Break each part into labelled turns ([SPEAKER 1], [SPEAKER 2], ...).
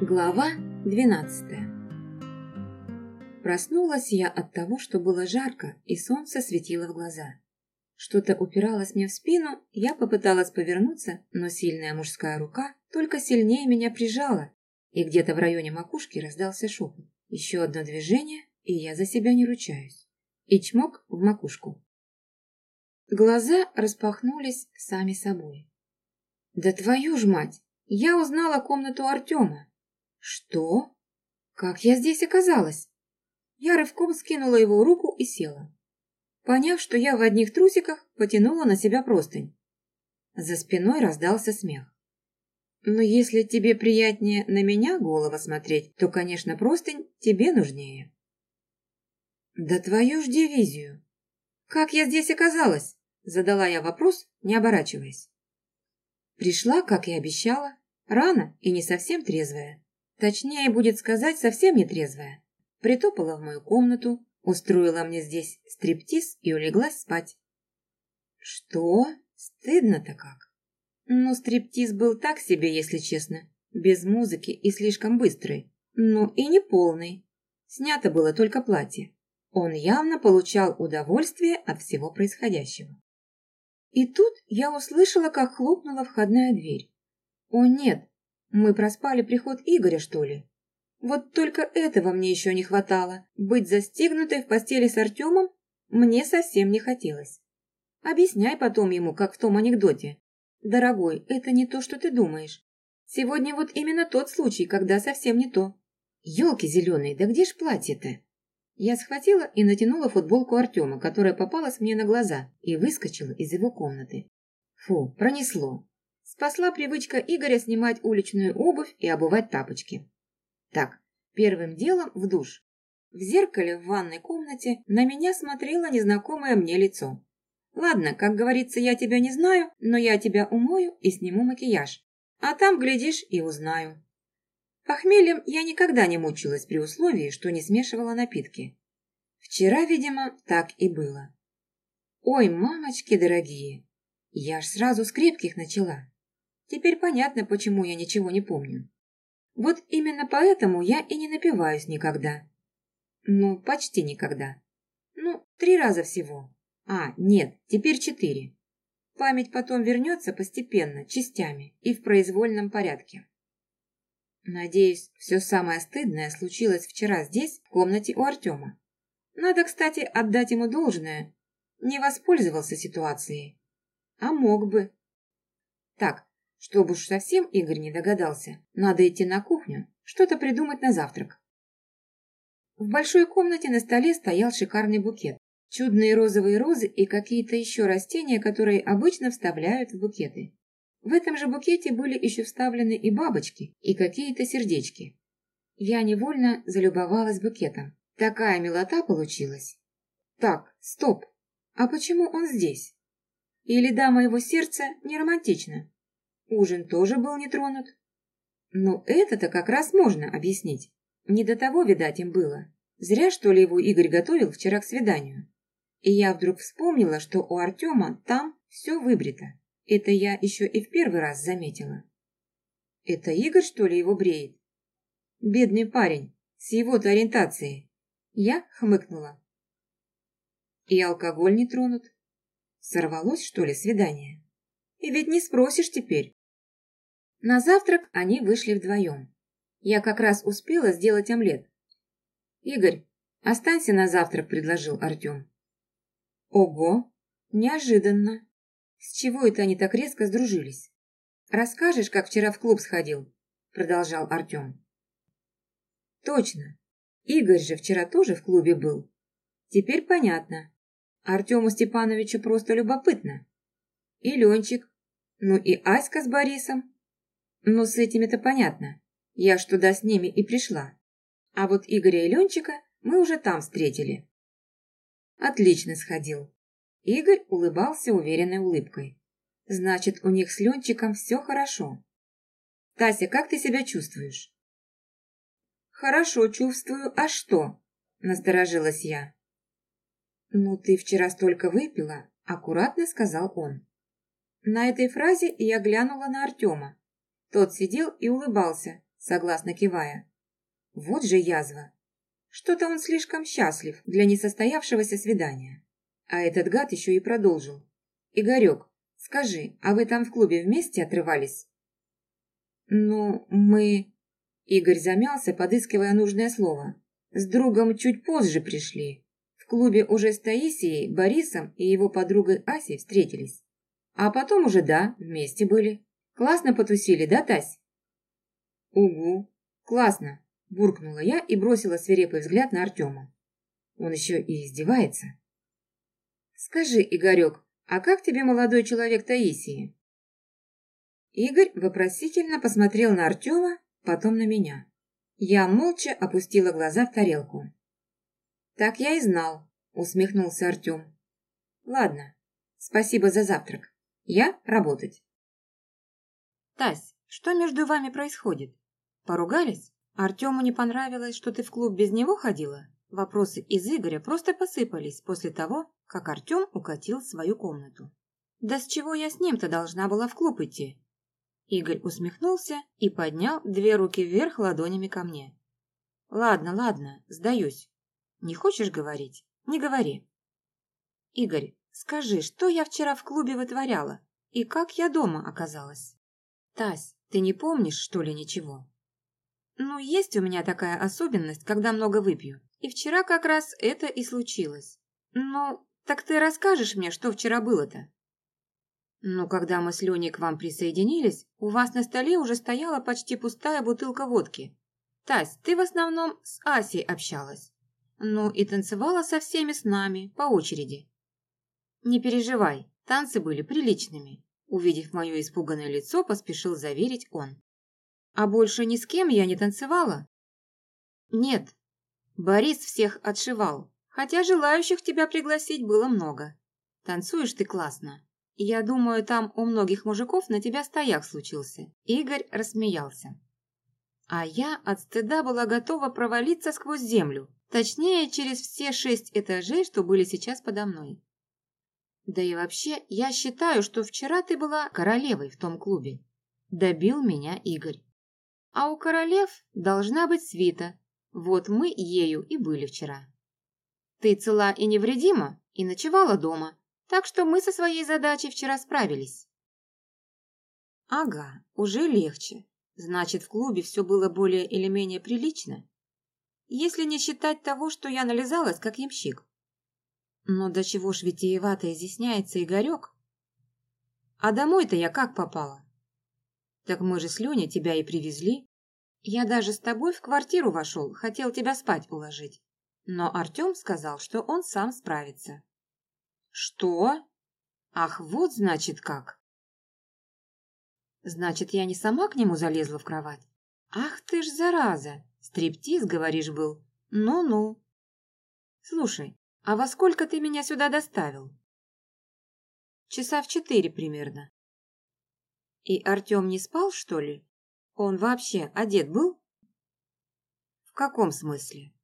[SPEAKER 1] Глава 12 Проснулась я от того, что было жарко, и солнце светило в глаза. Что-то упиралось мне в спину, я попыталась повернуться, но сильная мужская рука только сильнее меня прижала, и где-то в районе макушки раздался шепот. Еще одно движение, и я за себя не ручаюсь. И чмок в макушку. Глаза распахнулись сами собой. «Да твою ж мать! Я узнала комнату Артема!» «Что? Как я здесь оказалась?» Я рывком скинула его руку и села. Поняв, что я в одних трусиках, потянула на себя простынь. За спиной раздался смех. «Но если тебе приятнее на меня голову смотреть, то, конечно, простынь тебе нужнее». «Да твою ж дивизию! Как я здесь оказалась?» Задала я вопрос, не оборачиваясь. Пришла, как и обещала, рано и не совсем трезвая. Точнее будет сказать, совсем не трезвая. Притопала в мою комнату, устроила мне здесь стриптиз и улеглась спать. Что? Стыдно-то как. Ну, стриптиз был так себе, если честно. Без музыки и слишком быстрый. Ну и не полный. Снято было только платье. Он явно получал удовольствие от всего происходящего. И тут я услышала, как хлопнула входная дверь. О нет, мы проспали приход Игоря, что ли? Вот только этого мне еще не хватало. Быть застигнутой в постели с Артемом мне совсем не хотелось. Объясняй потом ему, как в том анекдоте. Дорогой, это не то, что ты думаешь. Сегодня вот именно тот случай, когда совсем не то. Елки зеленые, да где ж платье-то? Я схватила и натянула футболку Артема, которая попалась мне на глаза, и выскочила из его комнаты. Фу, пронесло. Спасла привычка Игоря снимать уличную обувь и обувать тапочки. Так, первым делом в душ. В зеркале в ванной комнате на меня смотрело незнакомое мне лицо. Ладно, как говорится, я тебя не знаю, но я тебя умою и сниму макияж. А там, глядишь, и узнаю. Похмельем я никогда не мучилась при условии, что не смешивала напитки. Вчера, видимо, так и было. Ой, мамочки дорогие, я ж сразу с крепких начала. Теперь понятно, почему я ничего не помню. Вот именно поэтому я и не напиваюсь никогда. Ну, почти никогда. Ну, три раза всего. А, нет, теперь четыре. Память потом вернется постепенно, частями и в произвольном порядке. Надеюсь, все самое стыдное случилось вчера здесь, в комнате у Артема. Надо, кстати, отдать ему должное. Не воспользовался ситуацией. А мог бы. Так, чтобы уж совсем Игорь не догадался, надо идти на кухню, что-то придумать на завтрак. В большой комнате на столе стоял шикарный букет. Чудные розовые розы и какие-то еще растения, которые обычно вставляют в букеты. В этом же букете были еще вставлены и бабочки, и какие-то сердечки. Я невольно залюбовалась букетом. Такая милота получилась. Так, стоп. А почему он здесь? Или дама его сердца не романтична? Ужин тоже был не тронут. Но это-то как раз можно объяснить. Не до того, видать, им было. Зря, что ли, его Игорь готовил вчера к свиданию. И я вдруг вспомнила, что у Артема там все выбрито. Это я еще и в первый раз заметила. Это Игорь, что ли, его бреет? Бедный парень, с его-то ориентацией. Я хмыкнула. И алкоголь не тронут. Сорвалось, что ли, свидание? И ведь не спросишь теперь, на завтрак они вышли вдвоем. Я как раз успела сделать омлет. «Игорь, останься на завтрак», — предложил Артем. «Ого! Неожиданно! С чего это они так резко сдружились? Расскажешь, как вчера в клуб сходил?» — продолжал Артем. «Точно! Игорь же вчера тоже в клубе был. Теперь понятно. Артему Степановичу просто любопытно. И Ленчик, ну и Аська с Борисом. Ну, с этими-то понятно. Я ж туда с ними и пришла. А вот Игоря и Ленчика мы уже там встретили. Отлично сходил. Игорь улыбался уверенной улыбкой. Значит, у них с Ленчиком все хорошо. Тася, как ты себя чувствуешь? Хорошо чувствую, а что? Насторожилась я. Ну, ты вчера столько выпила, аккуратно сказал он. На этой фразе я глянула на Артема. Тот сидел и улыбался, согласно кивая. Вот же язва. Что-то он слишком счастлив для несостоявшегося свидания. А этот гад еще и продолжил. «Игорек, скажи, а вы там в клубе вместе отрывались?» «Ну, мы...» Игорь замялся, подыскивая нужное слово. «С другом чуть позже пришли. В клубе уже с Таисией, Борисом и его подругой Асей встретились. А потом уже, да, вместе были. Классно потусили, да, Тась?» «Угу, классно», – буркнула я и бросила свирепый взгляд на Артема. Он еще и издевается. «Скажи, Игорек, а как тебе молодой человек Таисии?» Игорь вопросительно посмотрел на Артема, потом на меня. Я молча опустила глаза в тарелку. «Так я и знал», — усмехнулся Артем. «Ладно, спасибо за завтрак. Я работать». «Тась, что между вами происходит? Поругались? Артему не понравилось, что ты в клуб без него ходила?» Вопросы из Игоря просто посыпались после того, как Артем укатил свою комнату. «Да с чего я с ним-то должна была в клуб идти?» Игорь усмехнулся и поднял две руки вверх ладонями ко мне. «Ладно, ладно, сдаюсь. Не хочешь говорить? Не говори». «Игорь, скажи, что я вчера в клубе вытворяла? И как я дома оказалась?» «Тась, ты не помнишь, что ли, ничего?» «Ну, есть у меня такая особенность, когда много выпью. И вчера как раз это и случилось. Ну, так ты расскажешь мне, что вчера было-то?» Но когда мы с Леней к вам присоединились, у вас на столе уже стояла почти пустая бутылка водки. Тась, ты в основном с Асей общалась. Ну и танцевала со всеми с нами, по очереди. Не переживай, танцы были приличными. Увидев мое испуганное лицо, поспешил заверить он. А больше ни с кем я не танцевала? Нет. Борис всех отшивал, хотя желающих тебя пригласить было много. Танцуешь ты классно. Я думаю, там у многих мужиков на тебя стояк случился. Игорь рассмеялся. А я от стыда была готова провалиться сквозь землю. Точнее, через все шесть этажей, что были сейчас подо мной. Да и вообще, я считаю, что вчера ты была королевой в том клубе. Добил меня Игорь. А у королев должна быть свита. Вот мы ею и были вчера. Ты цела и невредима и ночевала дома, так что мы со своей задачей вчера справились. Ага, уже легче. Значит, в клубе все было более или менее прилично. Если не считать того, что я нализалась, как ямщик. Но до чего ж витиевато изъясняется Игорек? А домой-то я как попала? Так мы же с Леней тебя и привезли. Я даже с тобой в квартиру вошел, хотел тебя спать уложить. Но Артем сказал, что он сам справится. Что? Ах, вот значит как. Значит, я не сама к нему залезла в кровать? Ах ты ж зараза! Стриптиз, говоришь, был? Ну-ну. Слушай, а во сколько ты меня сюда доставил? Часа в четыре примерно. И Артем не спал, что ли? Он вообще одет был? В каком смысле?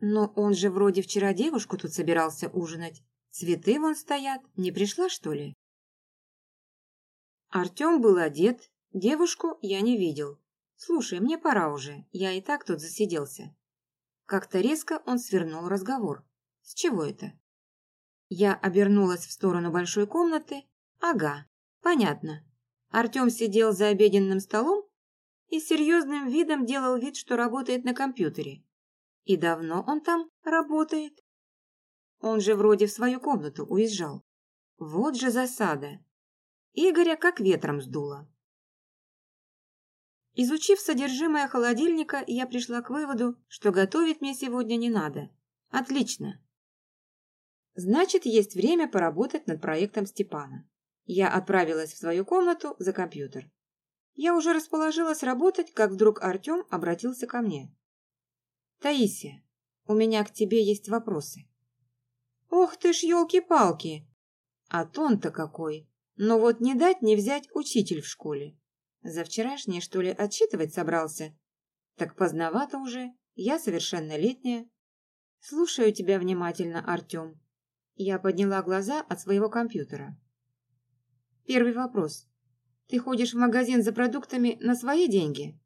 [SPEAKER 1] Но он же вроде вчера девушку тут собирался ужинать. Цветы вон стоят. Не пришла, что ли? Артем был одет. Девушку я не видел. Слушай, мне пора уже. Я и так тут засиделся. Как-то резко он свернул разговор. С чего это? Я обернулась в сторону большой комнаты. Ага, понятно. Артем сидел за обеденным столом и серьезным видом делал вид, что работает на компьютере. И давно он там работает? Он же вроде в свою комнату уезжал. Вот же засада. Игоря как ветром сдуло. Изучив содержимое холодильника, я пришла к выводу, что готовить мне сегодня не надо. Отлично. Значит, есть время поработать над проектом Степана. Я отправилась в свою комнату за компьютер. Я уже расположилась работать, как вдруг Артем обратился ко мне. «Таисия, у меня к тебе есть вопросы». Ох ты ж, елки-палки! А тон-то какой! Но вот не дать не взять учитель в школе. За вчерашнее, что ли, отчитывать собрался? Так поздновато уже, я совершеннолетняя. Слушаю тебя внимательно, Артем. Я подняла глаза от своего компьютера. Первый вопрос. Ты ходишь в магазин за продуктами на свои деньги?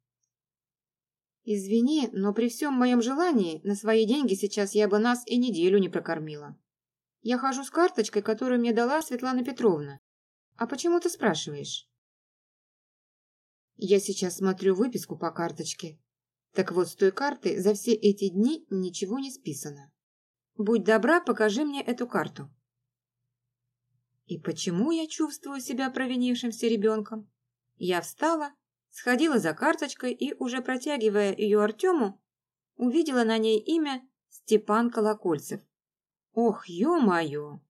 [SPEAKER 1] Извини, но при всем моем желании на свои деньги сейчас я бы нас и неделю не прокормила. Я хожу с карточкой, которую мне дала Светлана Петровна. А почему ты спрашиваешь? Я сейчас смотрю выписку по карточке. Так вот, с той карты за все эти дни ничего не списано. Будь добра, покажи мне эту карту. И почему я чувствую себя провинившимся ребенком? Я встала, сходила за карточкой и, уже протягивая ее Артему, увидела на ней имя Степан Колокольцев. Ох, ё-моё!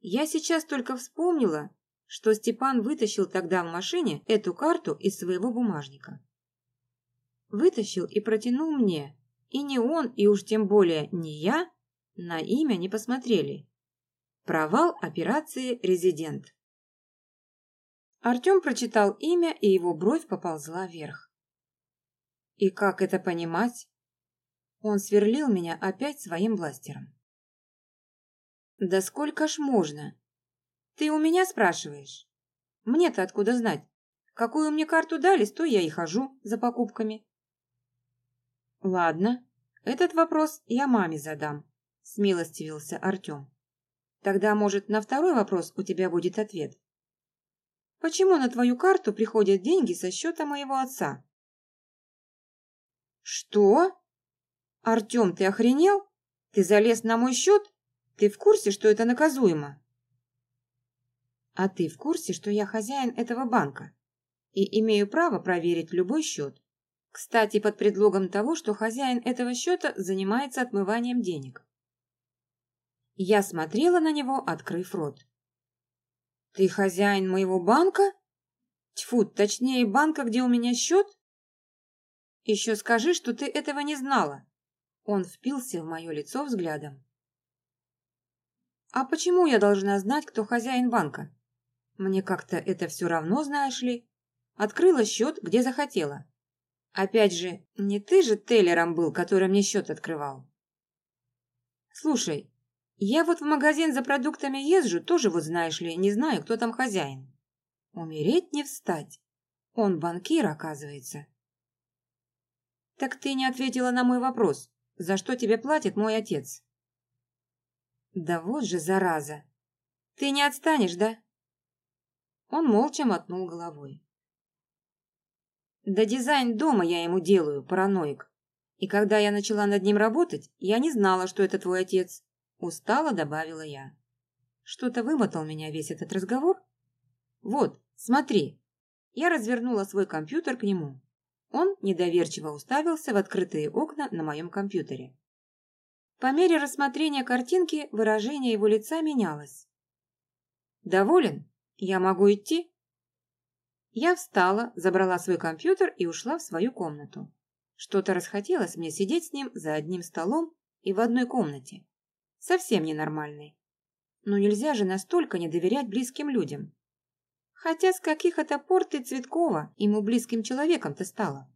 [SPEAKER 1] Я сейчас только вспомнила, что Степан вытащил тогда в машине эту карту из своего бумажника. Вытащил и протянул мне, и не он, и уж тем более не я, на имя не посмотрели. Провал операции «Резидент». Артем прочитал имя, и его бровь поползла вверх. И как это понимать? Он сверлил меня опять своим бластером. Да сколько ж можно? Ты у меня спрашиваешь? Мне-то откуда знать? Какую мне карту дали, то я и хожу за покупками. Ладно, этот вопрос я маме задам, смилостивился Артем. Тогда, может, на второй вопрос у тебя будет ответ. Почему на твою карту приходят деньги со счета моего отца? Что? Артем, ты охренел? Ты залез на мой счет? Ты в курсе, что это наказуемо? А ты в курсе, что я хозяин этого банка и имею право проверить любой счет? Кстати, под предлогом того, что хозяин этого счета занимается отмыванием денег. Я смотрела на него, открыв рот. «Ты хозяин моего банка? Тьфу, точнее, банка, где у меня счет? Еще скажи, что ты этого не знала». Он впился в мое лицо взглядом. «А почему я должна знать, кто хозяин банка?» Мне как-то это все равно, знаешь ли. Открыла счет, где захотела. Опять же, не ты же теллером был, который мне счет открывал. Слушай, я вот в магазин за продуктами езжу, тоже вот знаешь ли, не знаю, кто там хозяин. Умереть не встать. Он банкир, оказывается. Так ты не ответила на мой вопрос. За что тебе платит мой отец? Да вот же зараза. Ты не отстанешь, да? Он молча мотнул головой. Да дизайн дома я ему делаю, параноик. И когда я начала над ним работать, я не знала, что это твой отец. Устало добавила я. Что-то вымотал меня весь этот разговор. Вот, смотри. Я развернула свой компьютер к нему. Он недоверчиво уставился в открытые окна на моем компьютере. По мере рассмотрения картинки выражение его лица менялось. «Доволен?» «Я могу идти?» Я встала, забрала свой компьютер и ушла в свою комнату. Что-то расхотелось мне сидеть с ним за одним столом и в одной комнате. Совсем ненормальный. Но нельзя же настолько не доверять близким людям. Хотя с каких это пор ты Цветкова ему близким человеком-то стала?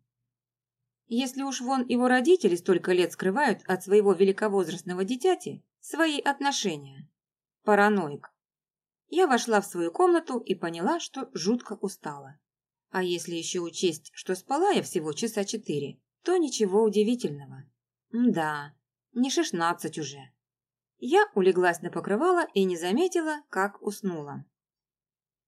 [SPEAKER 1] Если уж вон его родители столько лет скрывают от своего великовозрастного дитяти свои отношения. Параноик. Я вошла в свою комнату и поняла, что жутко устала. А если еще учесть, что спала я всего часа четыре, то ничего удивительного. Да, не шестнадцать уже. Я улеглась на покрывало и не заметила, как уснула.